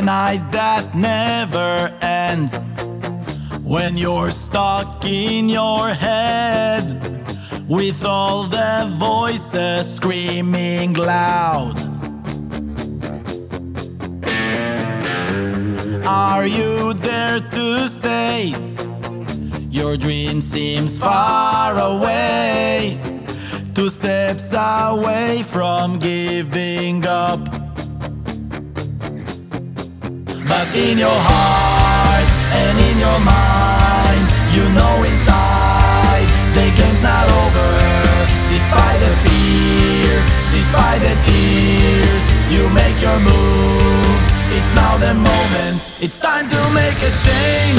a night that never ends. When you're stuck in your head with all the voices screaming loud. Are you there to stay? Your dream seems far away. Two steps away from giving up. But in your heart and in your mind, you know inside the game's not over. Despite the fear, despite the tears, you make your move. It's now the moment. It's time to make a change,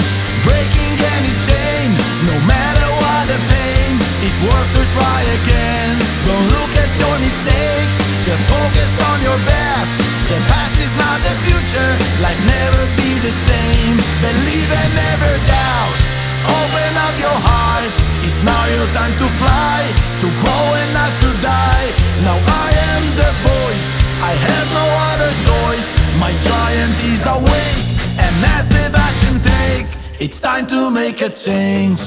massive action take. It's time to make a change.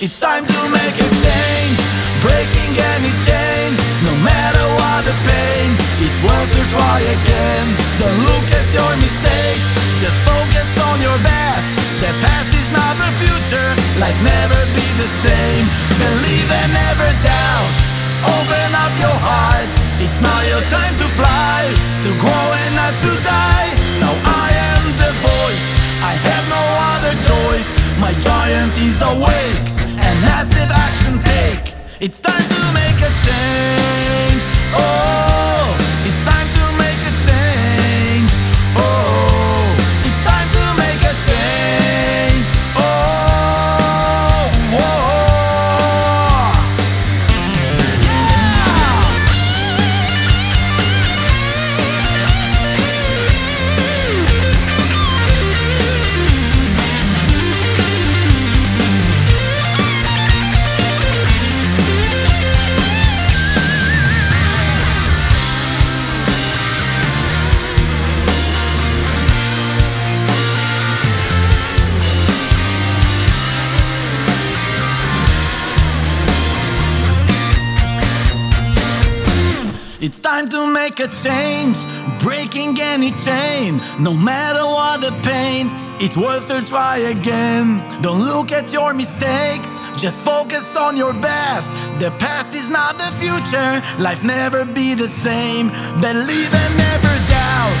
It's time to make a change, breaking any chain, no matter what the pain. It's worth to try again. Don't look at your mistakes, just focus on your best. The past is not the future, life never be the same. Believe and never doubt. Open up your heart. It's now your time to fly, to grow and not to die. Now I am the voice. I have no other choice. My giant is awake massive action take. It's time to make a change. Oh, It's time to make a change, breaking any chain, no matter what the pain. It's worth to try again. Don't look at your mistakes, just focus on your best. The past is not the future, life never be the same. Believe and never doubt.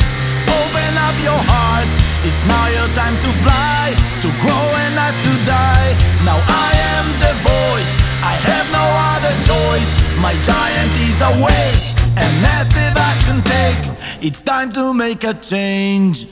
Open up your heart. It's now your time to fly, to grow and not to die. Now I am the voice. I have no other choice. My giant is awake It's time to make a change.